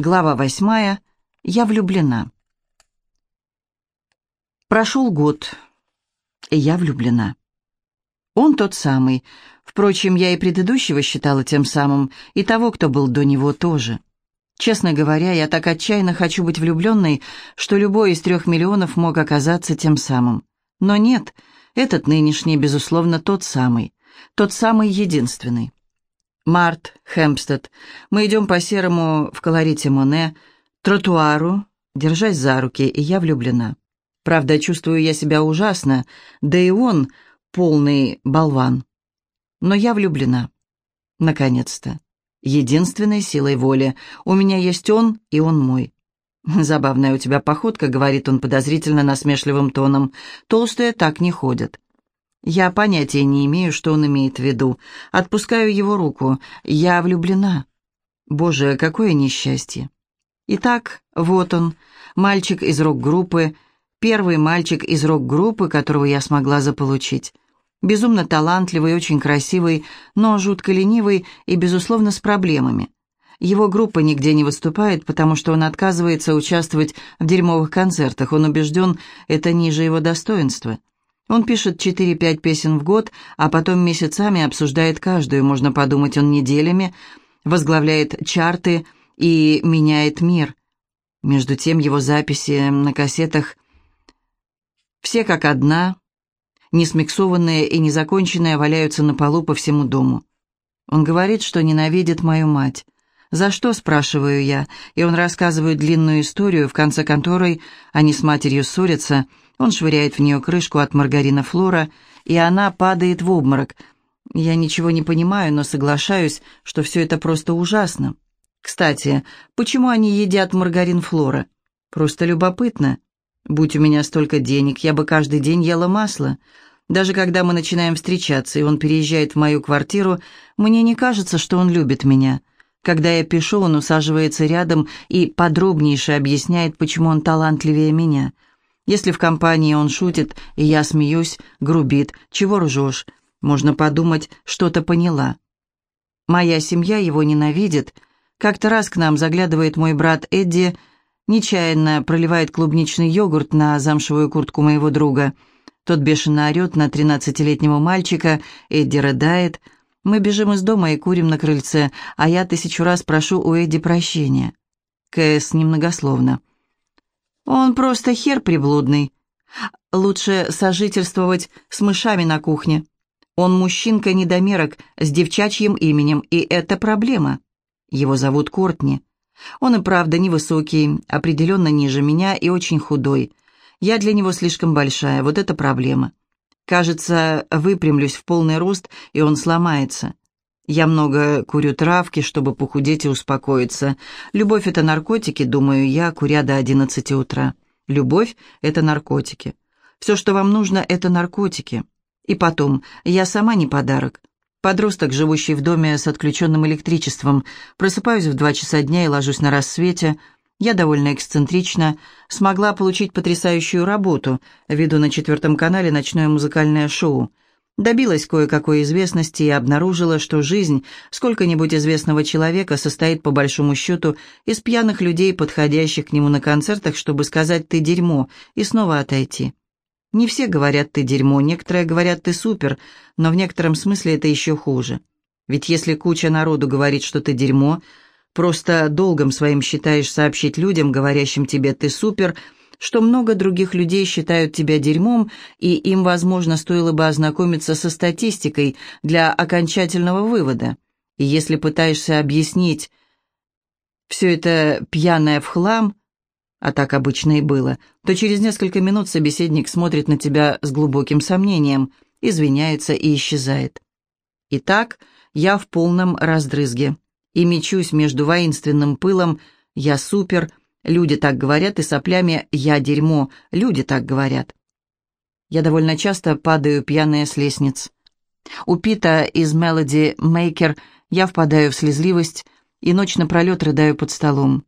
Глава восьмая. Я влюблена. Прошел год, и я влюблена. Он тот самый. Впрочем, я и предыдущего считала тем самым, и того, кто был до него тоже. Честно говоря, я так отчаянно хочу быть влюбленной, что любой из трех миллионов мог оказаться тем самым. Но нет, этот нынешний, безусловно, тот самый. Тот самый единственный. Март, Хэмпстед. Мы идем по серому в колорите Моне, тротуару, держась за руки, и я влюблена. Правда, чувствую я себя ужасно, да и он полный болван. Но я влюблена. Наконец-то. Единственной силой воли. У меня есть он, и он мой. «Забавная у тебя походка», — говорит он подозрительно насмешливым тоном. «Толстые так не ходят». Я понятия не имею, что он имеет в виду. Отпускаю его руку. Я влюблена. Боже, какое несчастье. Итак, вот он, мальчик из рок-группы, первый мальчик из рок-группы, которого я смогла заполучить. Безумно талантливый, очень красивый, но жутко ленивый и, безусловно, с проблемами. Его группа нигде не выступает, потому что он отказывается участвовать в дерьмовых концертах. Он убежден, это ниже его достоинства. Он пишет 4-5 песен в год, а потом месяцами обсуждает каждую, можно подумать, он неделями, возглавляет чарты и меняет мир. Между тем его записи на кассетах все как одна, несмиксованные и незаконченные, валяются на полу по всему дому. Он говорит, что ненавидит мою мать. «За что?» – спрашиваю я, и он рассказывает длинную историю, в конце которой они с матерью ссорятся – он швыряет в нее крышку от маргарина Флора, и она падает в обморок. Я ничего не понимаю, но соглашаюсь, что все это просто ужасно. Кстати, почему они едят маргарин Флора? Просто любопытно. Будь у меня столько денег, я бы каждый день ела масло. Даже когда мы начинаем встречаться, и он переезжает в мою квартиру, мне не кажется, что он любит меня. Когда я пишу, он усаживается рядом и подробнейше объясняет, почему он талантливее меня – если в компании он шутит, и я смеюсь, грубит, чего ржешь, можно подумать, что-то поняла. Моя семья его ненавидит. Как-то раз к нам заглядывает мой брат Эдди, нечаянно проливает клубничный йогурт на замшевую куртку моего друга. Тот бешено орет на тринадцатилетнего мальчика, Эдди рыдает. Мы бежим из дома и курим на крыльце, а я тысячу раз прошу у Эдди прощения. Кэс немногословно. Он просто хер приблудный. Лучше сожительствовать с мышами на кухне. Он мужчинка-недомерок с девчачьим именем, и это проблема. Его зовут Кортни. Он и правда невысокий, определенно ниже меня и очень худой. Я для него слишком большая, вот это проблема. Кажется, выпрямлюсь в полный рост, и он сломается. Я много курю травки, чтобы похудеть и успокоиться. Любовь — это наркотики, думаю я, куря до одиннадцати утра. Любовь — это наркотики. Все, что вам нужно, — это наркотики. И потом, я сама не подарок. Подросток, живущий в доме с отключенным электричеством. Просыпаюсь в два часа дня и ложусь на рассвете. Я довольно эксцентрична. Смогла получить потрясающую работу. Веду на четвертом канале ночное музыкальное шоу добилась кое-какой известности и обнаружила, что жизнь сколько-нибудь известного человека состоит по большому счету из пьяных людей, подходящих к нему на концертах, чтобы сказать «ты дерьмо» и снова отойти. Не все говорят «ты дерьмо», некоторые говорят «ты супер», но в некотором смысле это еще хуже. Ведь если куча народу говорит, что ты дерьмо, просто долгом своим считаешь сообщить людям, говорящим тебе «ты супер», что много других людей считают тебя дерьмом, и им, возможно, стоило бы ознакомиться со статистикой для окончательного вывода. И если пытаешься объяснить все это пьяное в хлам, а так обычно и было, то через несколько минут собеседник смотрит на тебя с глубоким сомнением, извиняется и исчезает. Итак, я в полном раздрызге и мечусь между воинственным пылом «я супер» Люди так говорят, и соплями «я дерьмо», люди так говорят. Я довольно часто падаю пьяная с лестниц. У Пита из Melody Maker я впадаю в слезливость и ночь напролет рыдаю под столом.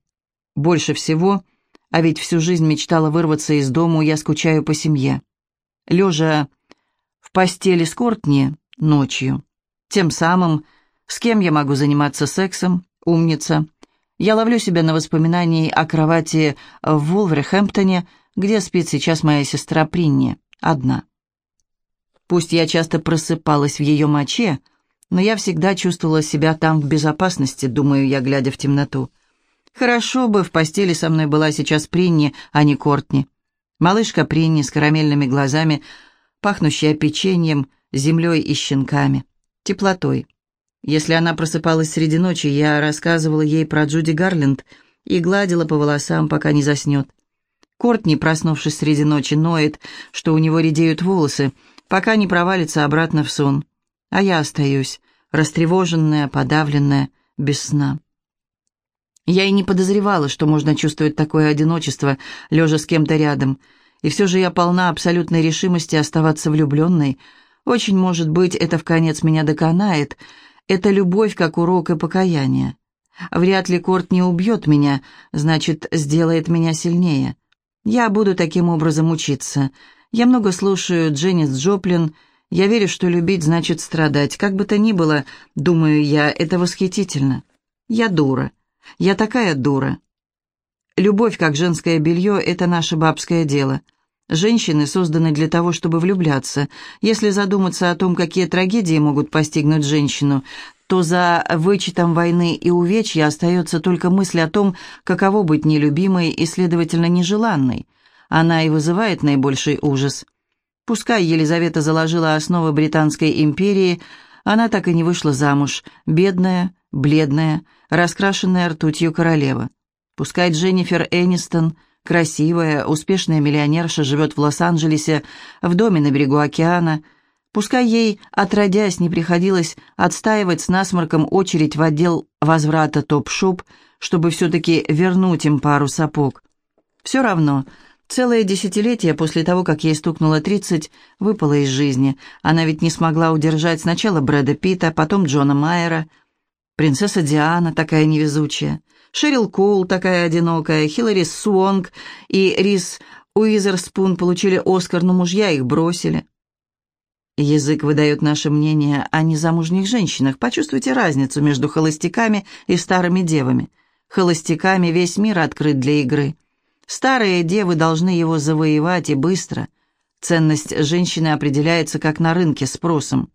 Больше всего, а ведь всю жизнь мечтала вырваться из дому, я скучаю по семье. Лежа в постели с Кортни ночью, тем самым, с кем я могу заниматься сексом, умница, Я ловлю себя на воспоминании о кровати в Вулверхэмптоне, где спит сейчас моя сестра Принни, одна. Пусть я часто просыпалась в ее моче, но я всегда чувствовала себя там в безопасности, думаю я, глядя в темноту. Хорошо бы в постели со мной была сейчас Принни, а не Кортни. Малышка Принни с карамельными глазами, пахнущая печеньем, землей и щенками, теплотой. Если она просыпалась среди ночи, я рассказывала ей про Джуди Гарленд и гладила по волосам, пока не заснет. Кортни, проснувшись среди ночи, ноет, что у него редеют волосы, пока не провалится обратно в сон. А я остаюсь, растревоженная, подавленная, без сна. Я и не подозревала, что можно чувствовать такое одиночество, лежа с кем-то рядом. И все же я полна абсолютной решимости оставаться влюбленной. Очень, может быть, это в конец меня доконает. Это любовь как урок и покаяние. Вряд ли Корт не убьет меня, значит, сделает меня сильнее. Я буду таким образом учиться. Я много слушаю Дженнис Джоплин. Я верю, что любить значит страдать. Как бы то ни было, думаю я, это восхитительно. Я дура. Я такая дура. Любовь, как женское белье, это наше бабское дело. Женщины созданы для того, чтобы влюбляться. Если задуматься о том, какие трагедии могут постигнуть женщину, то за вычетом войны и увечья остается только мысль о том, каково быть нелюбимой и, следовательно, нежеланной. Она и вызывает наибольший ужас. Пускай Елизавета заложила основы Британской империи, она так и не вышла замуж, бедная, бледная, раскрашенная ртутью королева. Пускай Дженнифер Энистон, красивая, успешная миллионерша, живет в Лос-Анджелесе, в доме на берегу океана – Пускай ей, отродясь, не приходилось отстаивать с насморком очередь в отдел возврата топ-шоп, чтобы все-таки вернуть им пару сапог. Все равно, целое десятилетие после того, как ей стукнуло 30, выпало из жизни. Она ведь не смогла удержать сначала Брэда Питта, потом Джона Майера, принцесса Диана, такая невезучая, Шерил Коул, такая одинокая, Хиллари Суонг и Рис Уизерспун получили Оскар, но мужья их бросили. Язык выдает наше мнение о незамужних женщинах. Почувствуйте разницу между холостяками и старыми девами. Холостяками весь мир открыт для игры. Старые девы должны его завоевать и быстро. Ценность женщины определяется как на рынке спросом.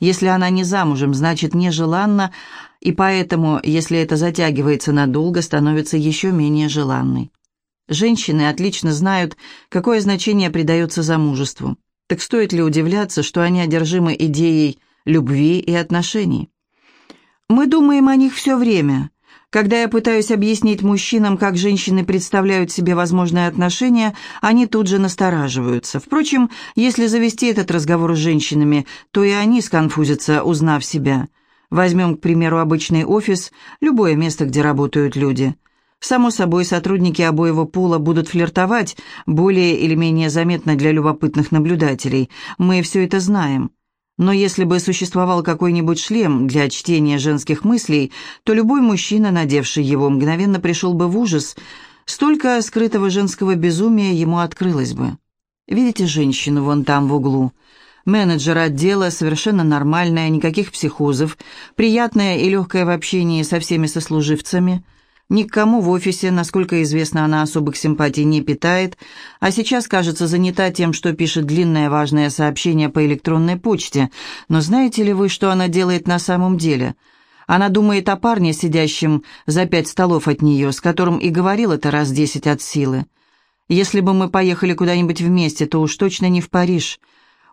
Если она не замужем, значит нежеланна, и поэтому, если это затягивается надолго, становится еще менее желанной. Женщины отлично знают, какое значение придается замужеству. Так стоит ли удивляться, что они одержимы идеей любви и отношений? Мы думаем о них все время. Когда я пытаюсь объяснить мужчинам, как женщины представляют себе возможные отношения, они тут же настораживаются. Впрочем, если завести этот разговор с женщинами, то и они сконфузятся, узнав себя. Возьмем, к примеру, обычный офис, любое место, где работают люди – Само собой, сотрудники обоего пола будут флиртовать, более или менее заметно для любопытных наблюдателей. Мы все это знаем. Но если бы существовал какой-нибудь шлем для чтения женских мыслей, то любой мужчина, надевший его, мгновенно пришел бы в ужас. Столько скрытого женского безумия ему открылось бы. Видите женщину вон там в углу? Менеджер отдела, совершенно нормальная, никаких психозов, приятная и легкая в общении со всеми сослуживцами – Никому в офисе, насколько известно, она особых симпатий не питает, а сейчас, кажется, занята тем, что пишет длинное важное сообщение по электронной почте. Но знаете ли вы, что она делает на самом деле? Она думает о парне, сидящем за пять столов от нее, с которым и говорил это раз десять от силы. Если бы мы поехали куда-нибудь вместе, то уж точно не в Париж.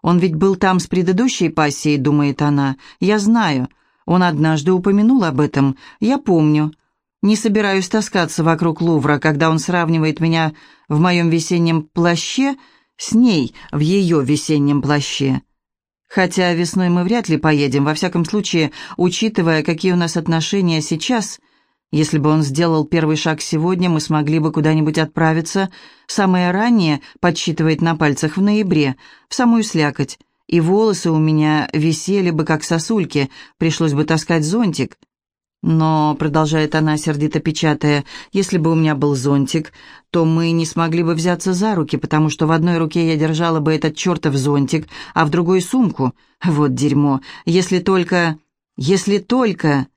Он ведь был там с предыдущей пассией, думает она. Я знаю. Он однажды упомянул об этом. Я помню. Не собираюсь таскаться вокруг Лувра, когда он сравнивает меня в моем весеннем плаще с ней в ее весеннем плаще. Хотя весной мы вряд ли поедем, во всяком случае, учитывая, какие у нас отношения сейчас. Если бы он сделал первый шаг сегодня, мы смогли бы куда-нибудь отправиться. Самое раннее, подсчитывает на пальцах, в ноябре, в самую слякоть. И волосы у меня висели бы, как сосульки, пришлось бы таскать зонтик. Но, продолжает она, сердито печатая, если бы у меня был зонтик, то мы не смогли бы взяться за руки, потому что в одной руке я держала бы этот чертов зонтик, а в другой сумку. Вот дерьмо. Если только... Если только...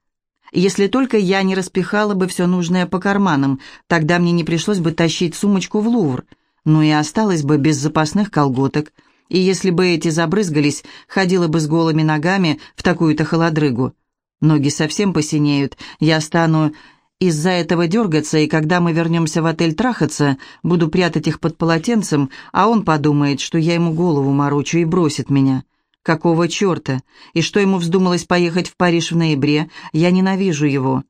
Если только я не распихала бы все нужное по карманам, тогда мне не пришлось бы тащить сумочку в Лувр. Ну и осталось бы без запасных колготок. И если бы эти забрызгались, ходила бы с голыми ногами в такую-то холодрыгу. Ноги совсем посинеют, я стану из-за этого дергаться, и когда мы вернемся в отель трахаться, буду прятать их под полотенцем, а он подумает, что я ему голову морочу и бросит меня. Какого черта? И что ему вздумалось поехать в Париж в ноябре? Я ненавижу его.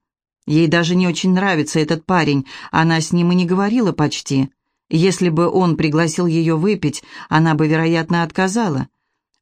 Ей даже не очень нравится этот парень, она с ним и не говорила почти. Если бы он пригласил ее выпить, она бы, вероятно, отказала.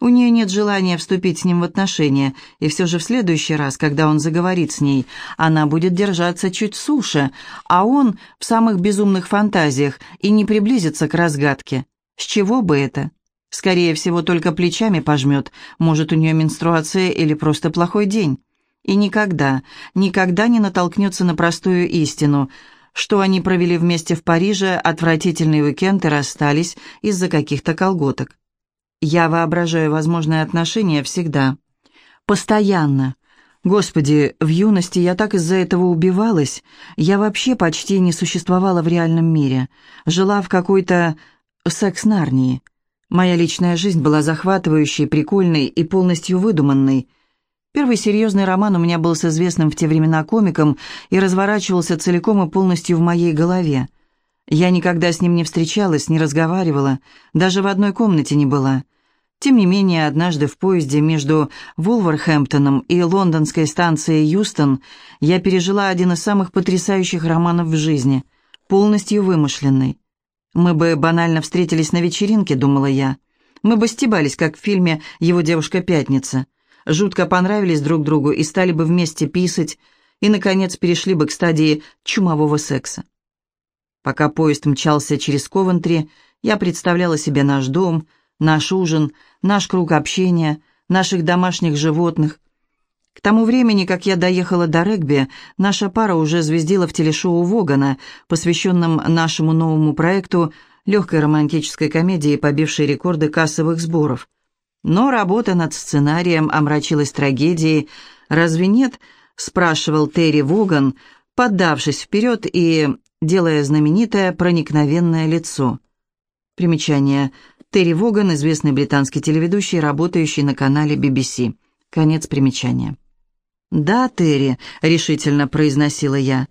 У нее нет желания вступить с ним в отношения, и все же в следующий раз, когда он заговорит с ней, она будет держаться чуть суше, а он в самых безумных фантазиях и не приблизится к разгадке. С чего бы это? Скорее всего, только плечами пожмет, может, у нее менструация или просто плохой день. И никогда, никогда не натолкнется на простую истину, что они провели вместе в Париже отвратительный уикенд и расстались из-за каких-то колготок. Я воображаю возможные отношения всегда. Постоянно. Господи, в юности я так из-за этого убивалась. Я вообще почти не существовала в реальном мире. Жила в какой-то секс-нарнии. Моя личная жизнь была захватывающей, прикольной и полностью выдуманной. Первый серьезный роман у меня был с известным в те времена комиком и разворачивался целиком и полностью в моей голове. Я никогда с ним не встречалась, не разговаривала, даже в одной комнате не была. Тем не менее, однажды в поезде между Вулверхэмптоном и лондонской станцией Юстон я пережила один из самых потрясающих романов в жизни, полностью вымышленный. Мы бы банально встретились на вечеринке, думала я. Мы бы стебались, как в фильме «Его девушка Пятница». Жутко понравились друг другу и стали бы вместе писать, и, наконец, перешли бы к стадии чумового секса. Пока поезд мчался через Ковентри, я представляла себе наш дом, наш ужин, наш круг общения, наших домашних животных, к тому времени, как я доехала до регби, наша пара уже звездила в телешоу Вогана, посвященном нашему новому проекту легкой романтической комедии, побившей рекорды кассовых сборов. Но работа над сценарием омрачилась трагедией. «Разве нет?» – спрашивал Терри Воган, поддавшись вперед и делая знаменитое проникновенное лицо. Примечание. Терри Воган – известный британский телеведущий, работающий на канале BBC. Конец примечания. «Да, Терри», — решительно произносила я,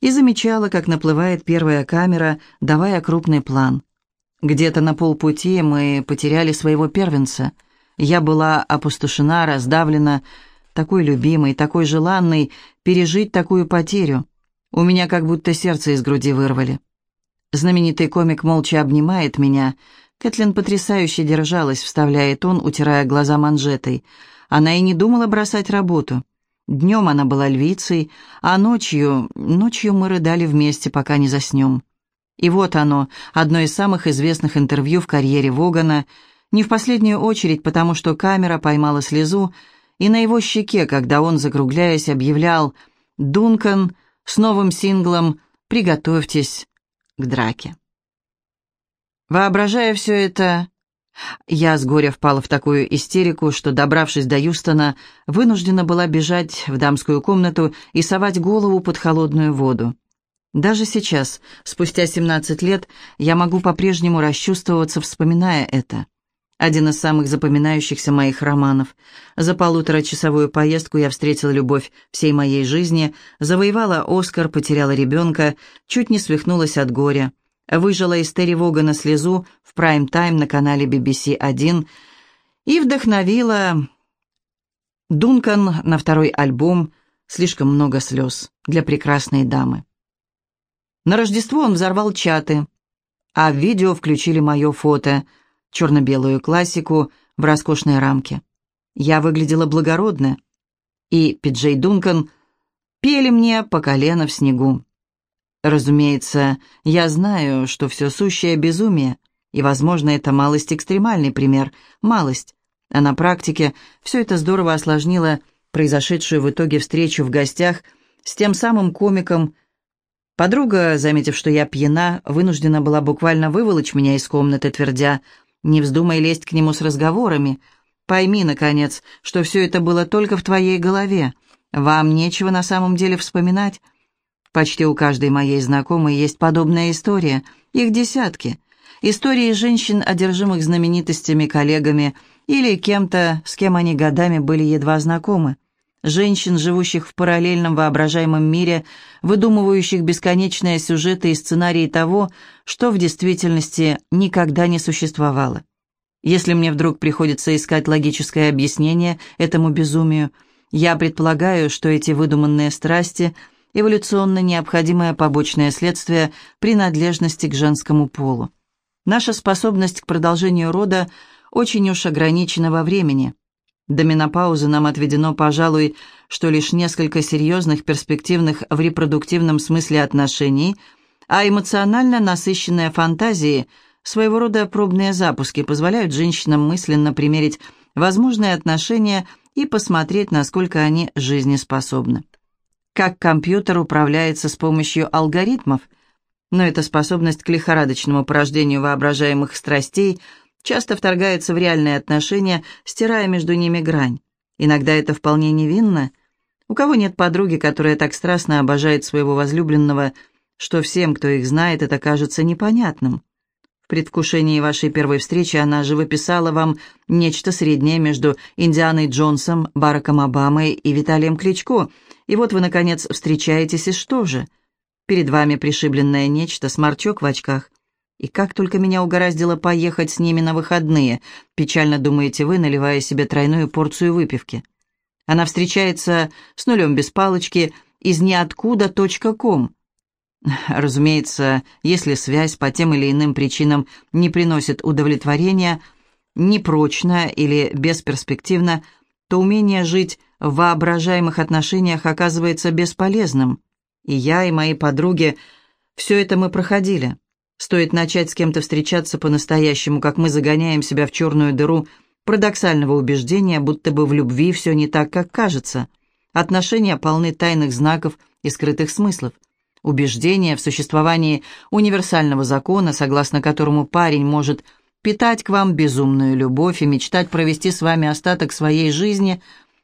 и замечала, как наплывает первая камера, давая крупный план. Где-то на полпути мы потеряли своего первенца. Я была опустошена, раздавлена, такой любимой, такой желанной, пережить такую потерю. У меня как будто сердце из груди вырвали. Знаменитый комик молча обнимает меня. Кэтлин потрясающе держалась, вставляет он, утирая глаза манжетой — она и не думала бросать работу. Днем она была львицей, а ночью... Ночью мы рыдали вместе, пока не заснем. И вот оно, одно из самых известных интервью в карьере Вогана, не в последнюю очередь, потому что камера поймала слезу, и на его щеке, когда он, закругляясь, объявлял «Дункан» с новым синглом «Приготовьтесь к драке». Воображая все это, я с горя впала в такую истерику, что, добравшись до Юстона, вынуждена была бежать в дамскую комнату и совать голову под холодную воду. Даже сейчас, спустя 17 лет, я могу по-прежнему расчувствоваться, вспоминая это. Один из самых запоминающихся моих романов. За полуторачасовую поездку я встретила любовь всей моей жизни, завоевала Оскар, потеряла ребенка, чуть не свихнулась от горя выжила из Терри Вогана слезу в прайм-тайм на канале BBC1 и вдохновила Дункан на второй альбом «Слишком много слез» для прекрасной дамы. На Рождество он взорвал чаты, а в видео включили мое фото, черно-белую классику в роскошной рамке. Я выглядела благородно, и Пиджей Дункан пели мне по колено в снегу. Разумеется, я знаю, что все сущее безумие, и, возможно, это малость экстремальный пример, малость. А на практике все это здорово осложнило произошедшую в итоге встречу в гостях с тем самым комиком. Подруга, заметив, что я пьяна, вынуждена была буквально выволочь меня из комнаты, твердя, «Не вздумай лезть к нему с разговорами. Пойми, наконец, что все это было только в твоей голове. Вам нечего на самом деле вспоминать. Почти у каждой моей знакомой есть подобная история. Их десятки. Истории женщин, одержимых знаменитостями, коллегами или кем-то, с кем они годами были едва знакомы. Женщин, живущих в параллельном воображаемом мире, выдумывающих бесконечные сюжеты и сценарии того, что в действительности никогда не существовало. Если мне вдруг приходится искать логическое объяснение этому безумию, я предполагаю, что эти выдуманные страсти – эволюционно необходимое побочное следствие принадлежности к женскому полу. Наша способность к продолжению рода очень уж ограничена во времени. До менопаузы нам отведено, пожалуй, что лишь несколько серьезных, перспективных в репродуктивном смысле отношений, а эмоционально насыщенные фантазии, своего рода пробные запуски, позволяют женщинам мысленно примерить возможные отношения и посмотреть, насколько они жизнеспособны. Как компьютер управляется с помощью алгоритмов – но эта способность к лихорадочному порождению воображаемых страстей часто вторгается в реальные отношения, стирая между ними грань. Иногда это вполне невинно. У кого нет подруги, которая так страстно обожает своего возлюбленного, что всем, кто их знает, это кажется непонятным. В предвкушении вашей первой встречи она же выписала вам нечто среднее между Индианой Джонсом, Бараком Обамой и Виталием Кличко, и вот вы, наконец, встречаетесь, и что же – Перед вами пришибленное нечто, сморчок в очках. И как только меня угораздило поехать с ними на выходные, печально думаете вы, наливая себе тройную порцию выпивки. Она встречается с нулем без палочки из ниоткуда .ком. Разумеется, если связь по тем или иным причинам не приносит удовлетворения, непрочна или бесперспективна, то умение жить в воображаемых отношениях оказывается бесполезным. И я, и мои подруги, все это мы проходили. Стоит начать с кем-то встречаться по-настоящему, как мы загоняем себя в черную дыру парадоксального убеждения, будто бы в любви все не так, как кажется. Отношения полны тайных знаков и скрытых смыслов. Убеждение в существовании универсального закона, согласно которому парень может питать к вам безумную любовь и мечтать провести с вами остаток своей жизни,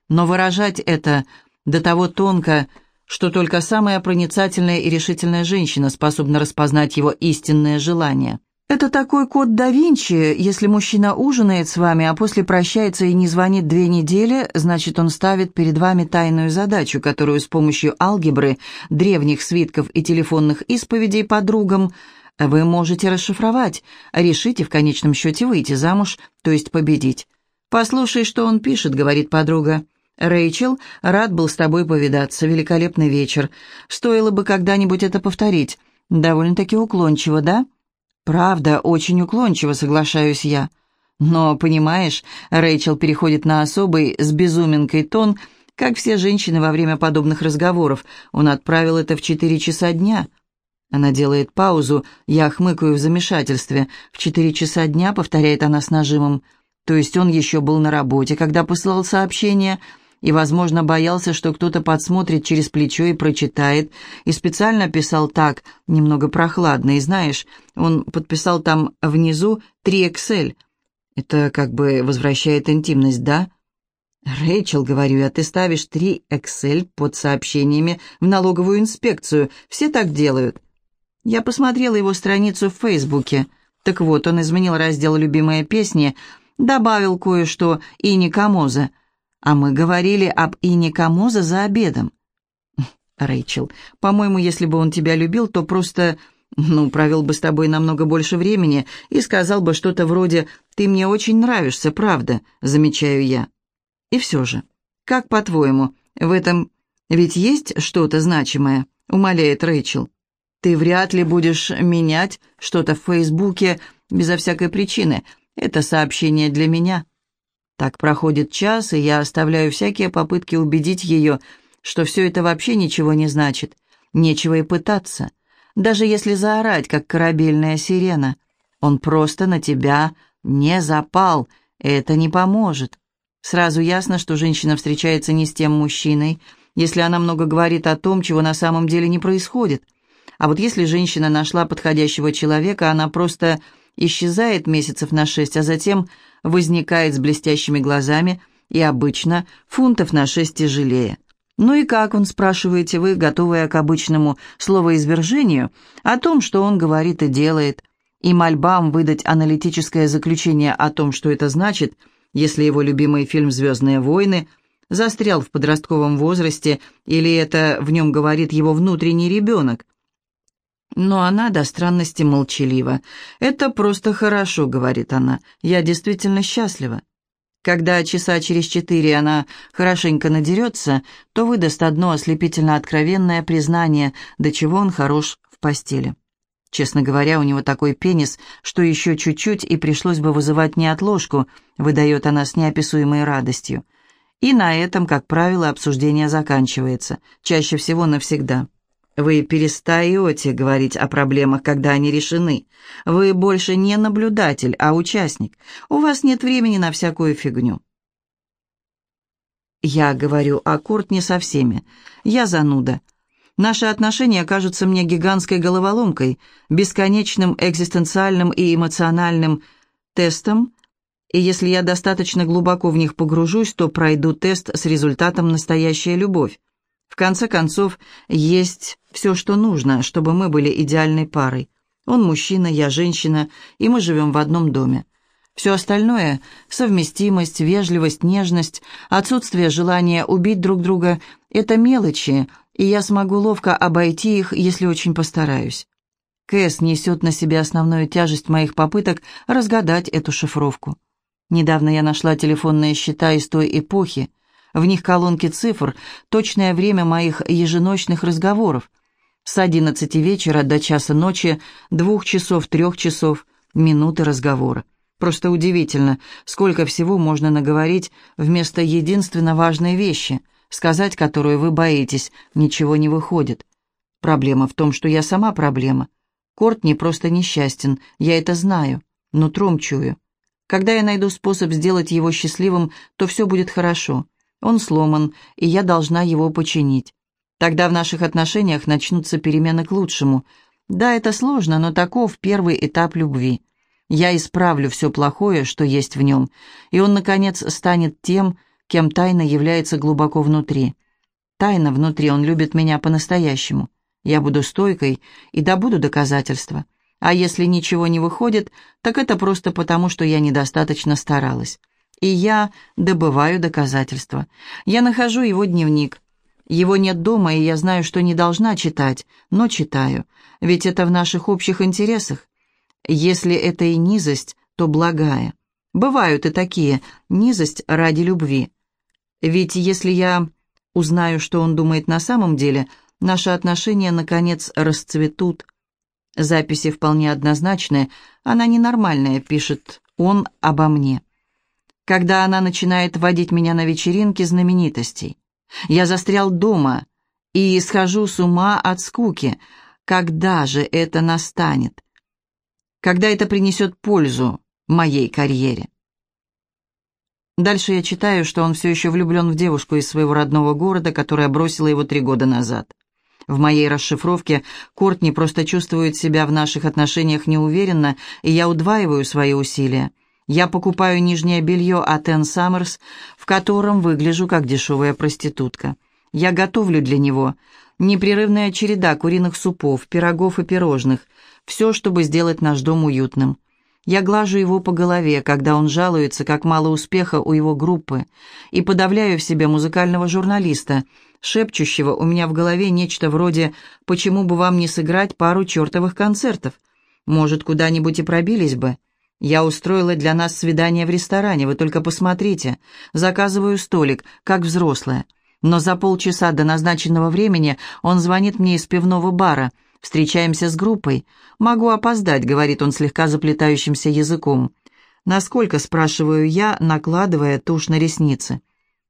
но выражать это до того тонко, что только самая проницательная и решительная женщина способна распознать его истинное желание. Это такой код да Винчи, если мужчина ужинает с вами, а после прощается и не звонит две недели, значит, он ставит перед вами тайную задачу, которую с помощью алгебры, древних свитков и телефонных исповедей подругам вы можете расшифровать, решите в конечном счете выйти замуж, то есть победить. «Послушай, что он пишет», — говорит подруга. «Рэйчел, рад был с тобой повидаться. Великолепный вечер. Стоило бы когда-нибудь это повторить. Довольно-таки уклончиво, да?» «Правда, очень уклончиво, соглашаюсь я. Но, понимаешь, Рэйчел переходит на особый, с безуминкой тон, как все женщины во время подобных разговоров. Он отправил это в четыре часа дня». Она делает паузу, я хмыкаю в замешательстве. «В четыре часа дня», — повторяет она с нажимом. «То есть он еще был на работе, когда послал сообщение?» И, возможно, боялся, что кто-то подсмотрит через плечо и прочитает, и специально писал так, немного прохладно, и знаешь, он подписал там внизу 3XL. Это как бы возвращает интимность, да? «Рэйчел, — говорю я, — ты ставишь 3XL под сообщениями в налоговую инспекцию. Все так делают». Я посмотрела его страницу в Фейсбуке. Так вот, он изменил раздел «Любимые песни», добавил кое-что и Никомоза — а мы говорили об Ине Камоза за обедом. Рэйчел, по-моему, если бы он тебя любил, то просто, ну, провел бы с тобой намного больше времени и сказал бы что-то вроде «ты мне очень нравишься, правда», замечаю я. И все же, как по-твоему, в этом ведь есть что-то значимое, умоляет Рэйчел. Ты вряд ли будешь менять что-то в Фейсбуке безо всякой причины. Это сообщение для меня. Так проходит час, и я оставляю всякие попытки убедить ее, что все это вообще ничего не значит. Нечего и пытаться. Даже если заорать, как корабельная сирена. Он просто на тебя не запал. Это не поможет. Сразу ясно, что женщина встречается не с тем мужчиной, если она много говорит о том, чего на самом деле не происходит. А вот если женщина нашла подходящего человека, она просто исчезает месяцев на шесть, а затем возникает с блестящими глазами и обычно фунтов на шесть тяжелее. Ну и как он, спрашиваете вы, готовая к обычному словоизвержению, о том, что он говорит и делает, и мольбам выдать аналитическое заключение о том, что это значит, если его любимый фильм «Звездные войны» застрял в подростковом возрасте, или это в нем говорит его внутренний ребенок. Но она до странности молчалива. «Это просто хорошо», — говорит она. «Я действительно счастлива». Когда часа через четыре она хорошенько надерется, то выдаст одно ослепительно откровенное признание, до чего он хорош в постели. Честно говоря, у него такой пенис, что еще чуть-чуть и пришлось бы вызывать неотложку, выдает она с неописуемой радостью. И на этом, как правило, обсуждение заканчивается, чаще всего навсегда. Вы перестаете говорить о проблемах, когда они решены. Вы больше не наблюдатель, а участник. У вас нет времени на всякую фигню. Я говорю о Куртне со всеми. Я зануда. Наши отношения кажутся мне гигантской головоломкой, бесконечным экзистенциальным и эмоциональным тестом, и если я достаточно глубоко в них погружусь, то пройду тест с результатом «настоящая любовь». В конце концов, есть все, что нужно, чтобы мы были идеальной парой. Он мужчина, я женщина, и мы живем в одном доме. Все остальное — совместимость, вежливость, нежность, отсутствие желания убить друг друга — это мелочи, и я смогу ловко обойти их, если очень постараюсь. Кэс несет на себе основную тяжесть моих попыток разгадать эту шифровку. Недавно я нашла телефонные счета из той эпохи, в них колонки цифр, точное время моих еженочных разговоров. С одиннадцати вечера до часа ночи, двух часов, трех часов, минуты разговора. Просто удивительно, сколько всего можно наговорить вместо единственно важной вещи, сказать которую вы боитесь, ничего не выходит. Проблема в том, что я сама проблема. Кортни просто несчастен, я это знаю, нутром чую. Когда я найду способ сделать его счастливым, то все будет хорошо. Он сломан, и я должна его починить. Тогда в наших отношениях начнутся перемены к лучшему. Да, это сложно, но таков первый этап любви. Я исправлю все плохое, что есть в нем, и он, наконец, станет тем, кем тайна является глубоко внутри. Тайна внутри, он любит меня по-настоящему. Я буду стойкой и добуду доказательства. А если ничего не выходит, так это просто потому, что я недостаточно старалась и я добываю доказательства. Я нахожу его дневник. Его нет дома, и я знаю, что не должна читать, но читаю, ведь это в наших общих интересах. Если это и низость, то благая. Бывают и такие, низость ради любви. Ведь если я узнаю, что он думает на самом деле, наши отношения, наконец, расцветут. Записи вполне однозначны, она ненормальная, пишет он обо мне когда она начинает водить меня на вечеринки знаменитостей. Я застрял дома и схожу с ума от скуки. Когда же это настанет? Когда это принесет пользу моей карьере? Дальше я читаю, что он все еще влюблен в девушку из своего родного города, которая бросила его три года назад. В моей расшифровке Кортни просто чувствует себя в наших отношениях неуверенно, и я удваиваю свои усилия. Я покупаю нижнее белье от Энн Саммерс, в котором выгляжу как дешевая проститутка. Я готовлю для него непрерывная череда куриных супов, пирогов и пирожных, все, чтобы сделать наш дом уютным. Я глажу его по голове, когда он жалуется, как мало успеха у его группы, и подавляю в себе музыкального журналиста, шепчущего у меня в голове нечто вроде «Почему бы вам не сыграть пару чертовых концертов? Может, куда-нибудь и пробились бы?» Я устроила для нас свидание в ресторане, вы только посмотрите. Заказываю столик, как взрослая. Но за полчаса до назначенного времени он звонит мне из пивного бара. Встречаемся с группой. Могу опоздать, говорит он слегка заплетающимся языком. Насколько, спрашиваю я, накладывая тушь на ресницы.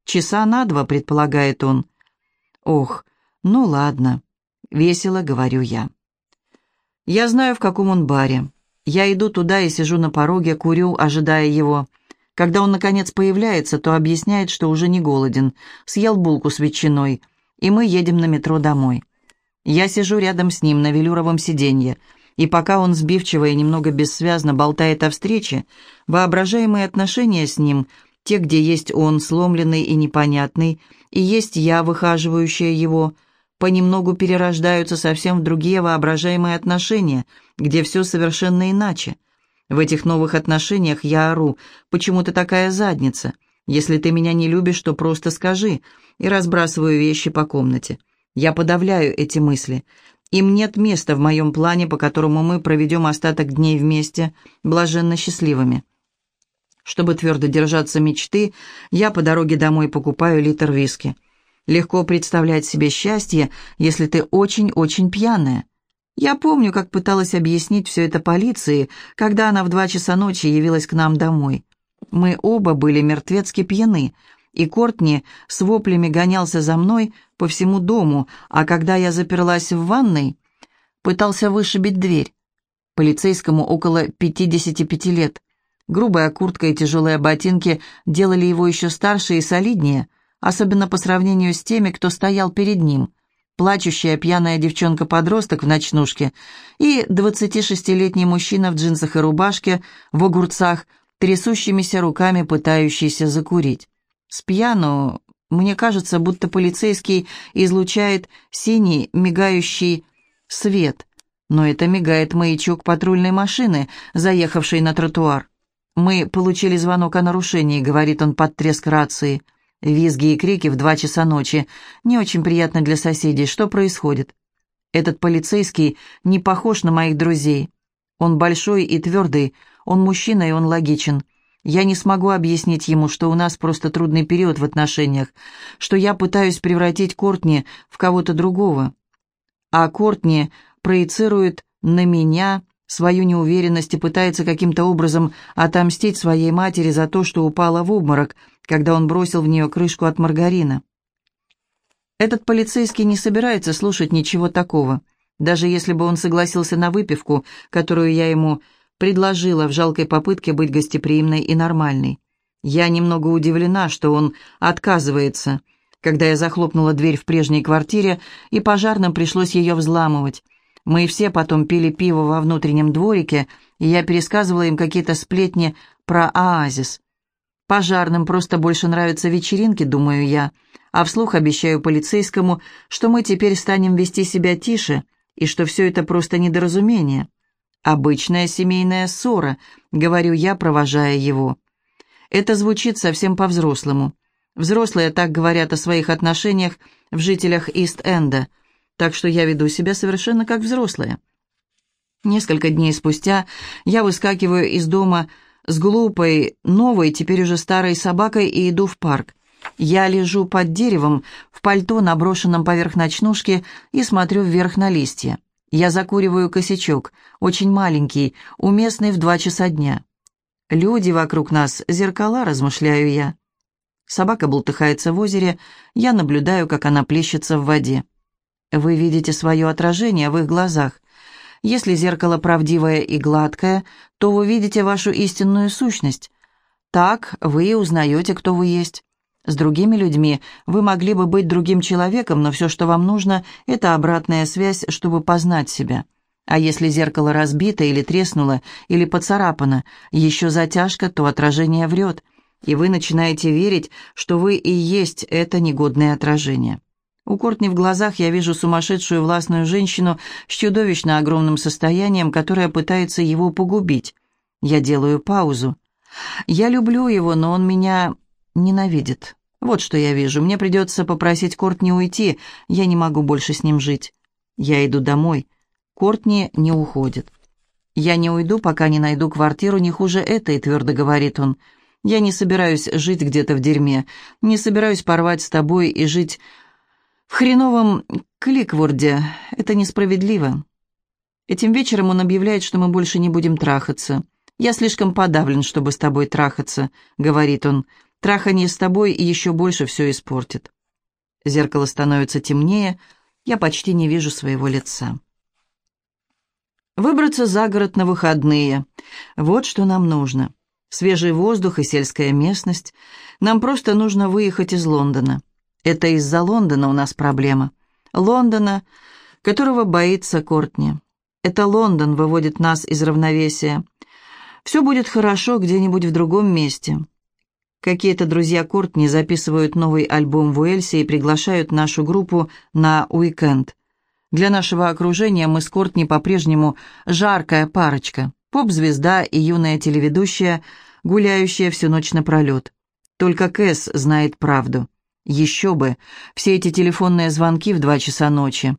Часа на два, предполагает он. Ох, ну ладно. Весело, говорю я. Я знаю, в каком он баре. Я иду туда и сижу на пороге, курю, ожидая его. Когда он, наконец, появляется, то объясняет, что уже не голоден, съел булку с ветчиной, и мы едем на метро домой. Я сижу рядом с ним на велюровом сиденье, и пока он сбивчиво и немного бессвязно болтает о встрече, воображаемые отношения с ним Те, где есть он, сломленный и непонятный, и есть я, выхаживающая его, понемногу перерождаются совсем в другие воображаемые отношения, где все совершенно иначе. В этих новых отношениях я ору, почему ты такая задница? Если ты меня не любишь, то просто скажи, и разбрасываю вещи по комнате. Я подавляю эти мысли. Им нет места в моем плане, по которому мы проведем остаток дней вместе, блаженно счастливыми. Чтобы твердо держаться мечты, я по дороге домой покупаю литр виски. Легко представлять себе счастье, если ты очень-очень пьяная. Я помню, как пыталась объяснить все это полиции, когда она в два часа ночи явилась к нам домой. Мы оба были мертвецки пьяны, и Кортни с воплями гонялся за мной по всему дому, а когда я заперлась в ванной, пытался вышибить дверь. Полицейскому около 55 лет. Грубая куртка и тяжелые ботинки делали его еще старше и солиднее, особенно по сравнению с теми, кто стоял перед ним. Плачущая пьяная девчонка-подросток в ночнушке и 26-летний мужчина в джинсах и рубашке, в огурцах, трясущимися руками пытающийся закурить. С пьяну, мне кажется, будто полицейский излучает синий мигающий свет, но это мигает маячок патрульной машины, заехавшей на тротуар. «Мы получили звонок о нарушении», — говорит он под треск рации. Визги и крики в два часа ночи. Не очень приятно для соседей. Что происходит? Этот полицейский не похож на моих друзей. Он большой и твердый, он мужчина и он логичен. Я не смогу объяснить ему, что у нас просто трудный период в отношениях, что я пытаюсь превратить Кортни в кого-то другого. А Кортни проецирует на меня свою неуверенность и пытается каким-то образом отомстить своей матери за то, что упала в обморок, когда он бросил в нее крышку от маргарина. Этот полицейский не собирается слушать ничего такого, даже если бы он согласился на выпивку, которую я ему предложила в жалкой попытке быть гостеприимной и нормальной. Я немного удивлена, что он отказывается, когда я захлопнула дверь в прежней квартире, и пожарным пришлось ее взламывать. Мы все потом пили пиво во внутреннем дворике, и я пересказывала им какие-то сплетни про оазис. Пожарным просто больше нравятся вечеринки, думаю я, а вслух обещаю полицейскому, что мы теперь станем вести себя тише, и что все это просто недоразумение. «Обычная семейная ссора», — говорю я, провожая его. Это звучит совсем по-взрослому. Взрослые так говорят о своих отношениях в жителях Ист-Энда — так что я веду себя совершенно как взрослая. Несколько дней спустя я выскакиваю из дома с глупой, новой, теперь уже старой собакой и иду в парк. Я лежу под деревом, в пальто, наброшенном поверх ночнушки, и смотрю вверх на листья. Я закуриваю косячок, очень маленький, уместный в два часа дня. Люди вокруг нас, зеркала, размышляю я. Собака бултыхается в озере, я наблюдаю, как она плещется в воде. Вы видите свое отражение в их глазах. Если зеркало правдивое и гладкое, то вы видите вашу истинную сущность. Так вы узнаете, кто вы есть. С другими людьми вы могли бы быть другим человеком, но все, что вам нужно, это обратная связь, чтобы познать себя. А если зеркало разбито или треснуло, или поцарапано, еще затяжка, то отражение врет, и вы начинаете верить, что вы и есть это негодное отражение. У Кортни в глазах я вижу сумасшедшую властную женщину с чудовищно огромным состоянием, которая пытается его погубить. Я делаю паузу. Я люблю его, но он меня ненавидит. Вот что я вижу. Мне придется попросить Кортни уйти. Я не могу больше с ним жить. Я иду домой. Кортни не уходит. «Я не уйду, пока не найду квартиру не хуже этой», — твердо говорит он. «Я не собираюсь жить где-то в дерьме. Не собираюсь порвать с тобой и жить в хреновом Кликворде это несправедливо. Этим вечером он объявляет, что мы больше не будем трахаться. «Я слишком подавлен, чтобы с тобой трахаться», — говорит он. «Трахание с тобой еще больше все испортит». Зеркало становится темнее, я почти не вижу своего лица. Выбраться за город на выходные. Вот что нам нужно. Свежий воздух и сельская местность. Нам просто нужно выехать из Лондона. Это из-за Лондона у нас проблема. Лондона, которого боится Кортни. Это Лондон выводит нас из равновесия. Все будет хорошо где-нибудь в другом месте. Какие-то друзья Кортни записывают новый альбом в Уэльсе и приглашают нашу группу на уикенд. Для нашего окружения мы с Кортни по-прежнему жаркая парочка. Поп-звезда и юная телеведущая, гуляющая всю ночь напролет. Только Кэс знает правду. Еще бы, все эти телефонные звонки в два часа ночи.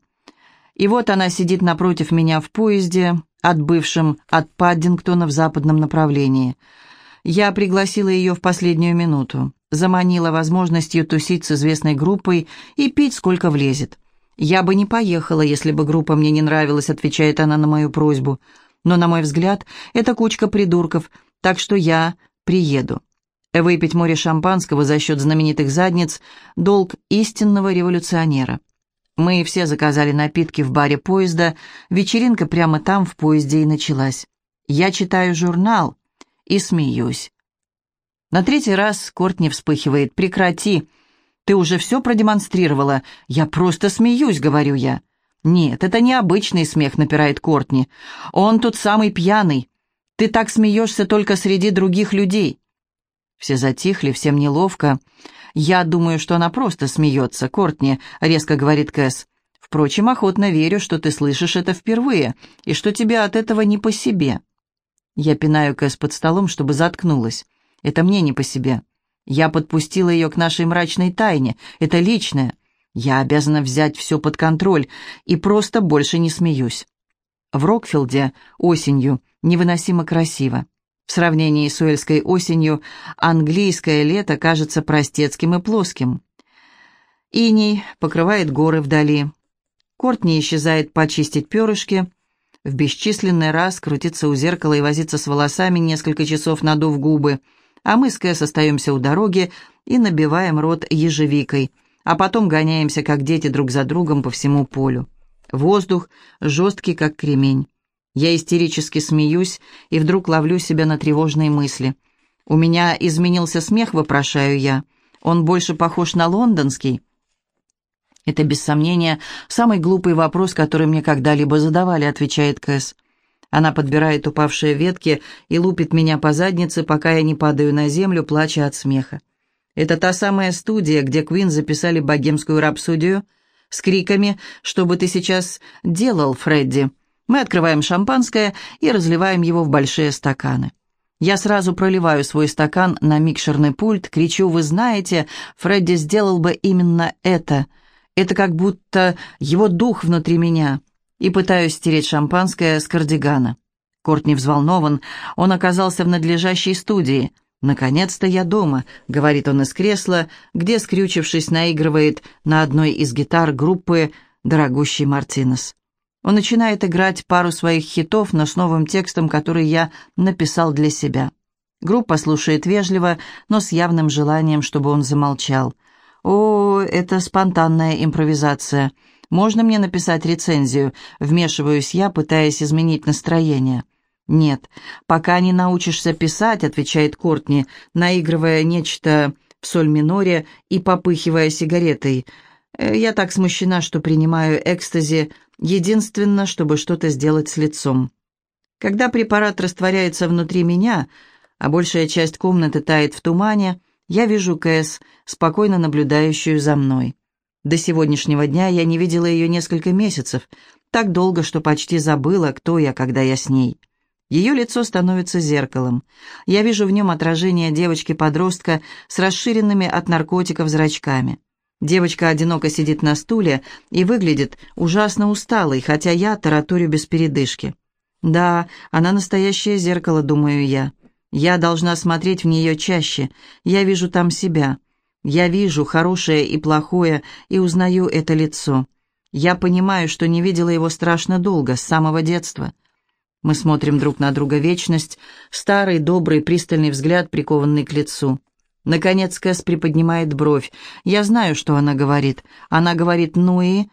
И вот она сидит напротив меня в поезде, отбывшем от Паддингтона в западном направлении. Я пригласила ее в последнюю минуту, заманила возможностью тусить с известной группой и пить сколько влезет. «Я бы не поехала, если бы группа мне не нравилась», — отвечает она на мою просьбу. «Но, на мой взгляд, это кучка придурков, так что я приеду». Выпить море шампанского за счет знаменитых задниц – долг истинного революционера. Мы все заказали напитки в баре поезда, вечеринка прямо там в поезде и началась. Я читаю журнал и смеюсь. На третий раз Кортни вспыхивает. «Прекрати! Ты уже все продемонстрировала. Я просто смеюсь», — говорю я. «Нет, это не обычный смех», — напирает Кортни. «Он тут самый пьяный. Ты так смеешься только среди других людей». Все затихли, всем неловко. «Я думаю, что она просто смеется, Кортни», — резко говорит Кэс. «Впрочем, охотно верю, что ты слышишь это впервые, и что тебе от этого не по себе». Я пинаю Кэс под столом, чтобы заткнулась. «Это мне не по себе. Я подпустила ее к нашей мрачной тайне. Это личное. Я обязана взять все под контроль и просто больше не смеюсь». В Рокфилде осенью невыносимо красиво. В сравнении с уэльской осенью английское лето кажется простецким и плоским. Иней покрывает горы вдали. Кортни исчезает почистить перышки. В бесчисленный раз крутиться у зеркала и возиться с волосами несколько часов надув губы. А мы с Кэс остаемся у дороги и набиваем рот ежевикой, а потом гоняемся, как дети, друг за другом по всему полю. Воздух жесткий, как кремень. Я истерически смеюсь и вдруг ловлю себя на тревожные мысли. «У меня изменился смех», — вопрошаю я. «Он больше похож на лондонский». «Это, без сомнения, самый глупый вопрос, который мне когда-либо задавали», — отвечает Кэс. Она подбирает упавшие ветки и лупит меня по заднице, пока я не падаю на землю, плача от смеха. Это та самая студия, где Квин записали богемскую рапсодию с криками «Что бы ты сейчас делал, Фредди?» Мы открываем шампанское и разливаем его в большие стаканы. Я сразу проливаю свой стакан на микшерный пульт, кричу «Вы знаете, Фредди сделал бы именно это. Это как будто его дух внутри меня». И пытаюсь стереть шампанское с кардигана. Кортни взволнован, он оказался в надлежащей студии. «Наконец-то я дома», — говорит он из кресла, где, скрючившись, наигрывает на одной из гитар группы «Дорогущий Мартинес». Он начинает играть пару своих хитов, но с новым текстом, который я написал для себя. Группа слушает вежливо, но с явным желанием, чтобы он замолчал. «О, это спонтанная импровизация. Можно мне написать рецензию?» Вмешиваюсь я, пытаясь изменить настроение. «Нет, пока не научишься писать», — отвечает Кортни, наигрывая нечто в соль миноре и попыхивая сигаретой. «Э, «Я так смущена, что принимаю экстази единственно, чтобы что-то сделать с лицом. Когда препарат растворяется внутри меня, а большая часть комнаты тает в тумане, я вижу Кэс, спокойно наблюдающую за мной. До сегодняшнего дня я не видела ее несколько месяцев, так долго, что почти забыла, кто я, когда я с ней. Ее лицо становится зеркалом. Я вижу в нем отражение девочки-подростка с расширенными от наркотиков зрачками. Девочка одиноко сидит на стуле и выглядит ужасно усталой, хотя я тараторю без передышки. Да, она настоящее зеркало, думаю я. Я должна смотреть в нее чаще. Я вижу там себя. Я вижу хорошее и плохое и узнаю это лицо. Я понимаю, что не видела его страшно долго, с самого детства. Мы смотрим друг на друга вечность, старый, добрый, пристальный взгляд, прикованный к лицу. Наконец Кэс приподнимает бровь. Я знаю, что она говорит. Она говорит «ну и...»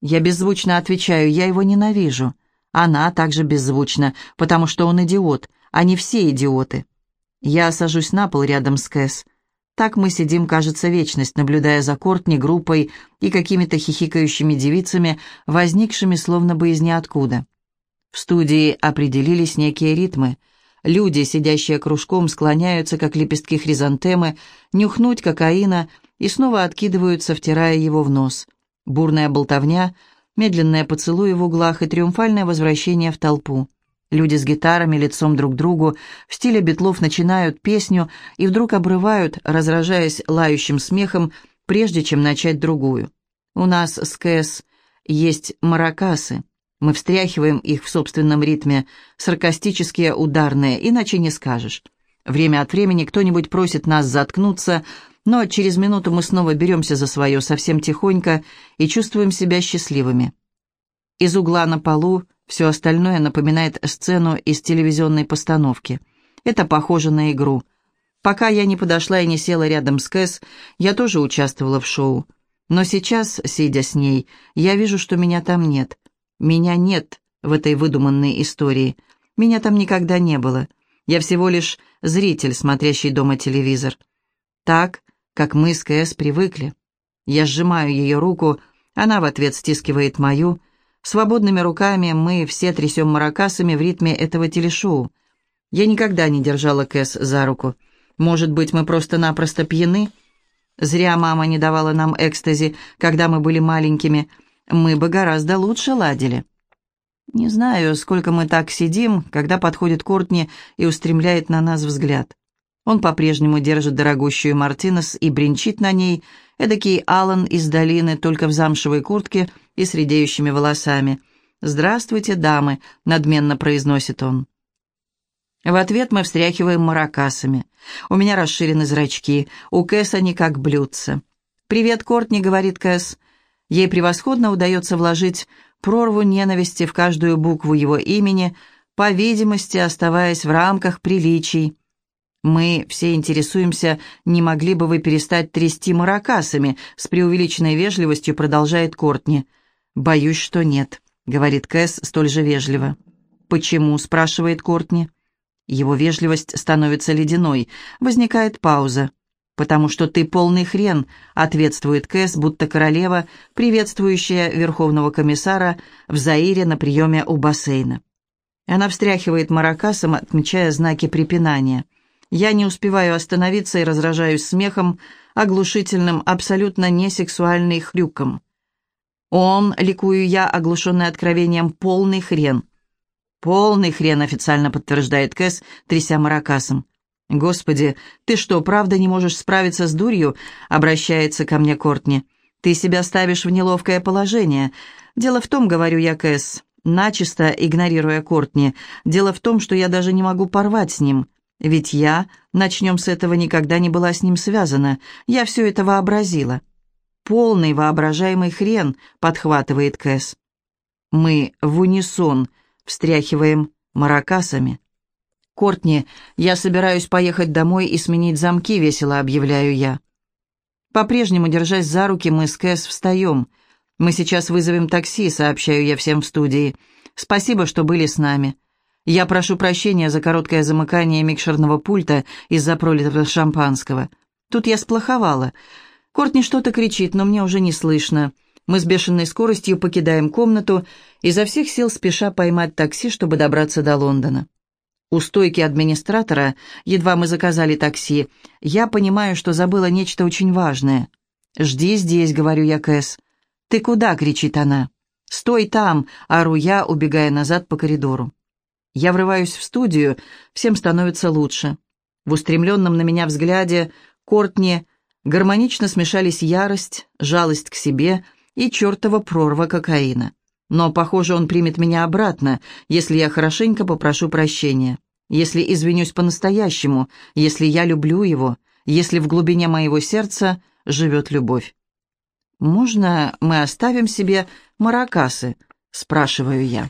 Я беззвучно отвечаю «я его ненавижу». Она также беззвучно, потому что он идиот. Они все идиоты. Я сажусь на пол рядом с Кэс. Так мы сидим, кажется, вечность, наблюдая за Кортни, группой и какими-то хихикающими девицами, возникшими словно бы из ниоткуда. В студии определились некие ритмы. Люди, сидящие кружком, склоняются, как лепестки хризантемы, нюхнуть кокаина и снова откидываются, втирая его в нос. Бурная болтовня, медленное поцелуи в углах и триумфальное возвращение в толпу. Люди с гитарами лицом друг к другу в стиле битлов начинают песню и вдруг обрывают, разражаясь лающим смехом, прежде чем начать другую. У нас с Кэс есть маракасы. Мы встряхиваем их в собственном ритме, саркастические, ударные, иначе не скажешь. Время от времени кто-нибудь просит нас заткнуться, но через минуту мы снова беремся за свое совсем тихонько и чувствуем себя счастливыми. Из угла на полу все остальное напоминает сцену из телевизионной постановки. Это похоже на игру. Пока я не подошла и не села рядом с Кэс, я тоже участвовала в шоу. Но сейчас, сидя с ней, я вижу, что меня там нет. Меня нет в этой выдуманной истории. Меня там никогда не было. Я всего лишь зритель, смотрящий дома телевизор. Так, как мы с КС привыкли. Я сжимаю ее руку, она в ответ стискивает мою. Свободными руками мы все трясем маракасами в ритме этого телешоу. Я никогда не держала Кэс за руку. Может быть, мы просто-напросто пьяны? Зря мама не давала нам экстази, когда мы были маленькими — мы бы гораздо лучше ладили. Не знаю, сколько мы так сидим, когда подходит Кортни и устремляет на нас взгляд. Он по-прежнему держит дорогущую Мартинес и бренчит на ней, эдакий Алан из долины, только в замшевой куртке и с редеющими волосами. «Здравствуйте, дамы», — надменно произносит он. В ответ мы встряхиваем маракасами. У меня расширены зрачки, у Кэс они как блюдца. «Привет, Кортни», — говорит Кэс. Ей превосходно удается вложить прорву ненависти в каждую букву его имени, по видимости, оставаясь в рамках приличий. «Мы все интересуемся, не могли бы вы перестать трясти маракасами?» с преувеличенной вежливостью продолжает Кортни. «Боюсь, что нет», — говорит Кэс столь же вежливо. «Почему?» — спрашивает Кортни. Его вежливость становится ледяной. Возникает пауза потому что ты полный хрен», — ответствует Кэс, будто королева, приветствующая верховного комиссара в Заире на приеме у бассейна. Она встряхивает маракасом, отмечая знаки препинания. Я не успеваю остановиться и разражаюсь смехом, оглушительным, абсолютно несексуальный хрюком. Он, ликую я, оглушенный откровением, полный хрен. «Полный хрен», — официально подтверждает Кэс, тряся маракасом. «Господи, ты что, правда не можешь справиться с дурью?» — обращается ко мне Кортни. «Ты себя ставишь в неловкое положение. Дело в том, — говорю я Кэс, начисто игнорируя Кортни, — дело в том, что я даже не могу порвать с ним. Ведь я, начнем с этого, никогда не была с ним связана. Я все это вообразила». «Полный воображаемый хрен», — подхватывает Кэс. Мы в унисон встряхиваем маракасами. «Кортни, я собираюсь поехать домой и сменить замки», — весело объявляю я. По-прежнему, держась за руки, мы с Кэс встаем. «Мы сейчас вызовем такси», — сообщаю я всем в студии. «Спасибо, что были с нами. Я прошу прощения за короткое замыкание микшерного пульта из-за пролитого шампанского. Тут я сплоховала. Кортни что-то кричит, но мне уже не слышно. Мы с бешеной скоростью покидаем комнату, изо всех сил спеша поймать такси, чтобы добраться до Лондона. У стойки администратора, едва мы заказали такси, я понимаю, что забыла нечто очень важное. «Жди здесь», — говорю я Кэс. «Ты куда?» — кричит она. «Стой там!» — ору я, убегая назад по коридору. Я врываюсь в студию, всем становится лучше. В устремленном на меня взгляде Кортни гармонично смешались ярость, жалость к себе и чертова прорва кокаина. Но, похоже, он примет меня обратно, если я хорошенько попрошу прощения, если извинюсь по-настоящему, если я люблю его, если в глубине моего сердца живет любовь. «Можно мы оставим себе маракасы?» – спрашиваю я.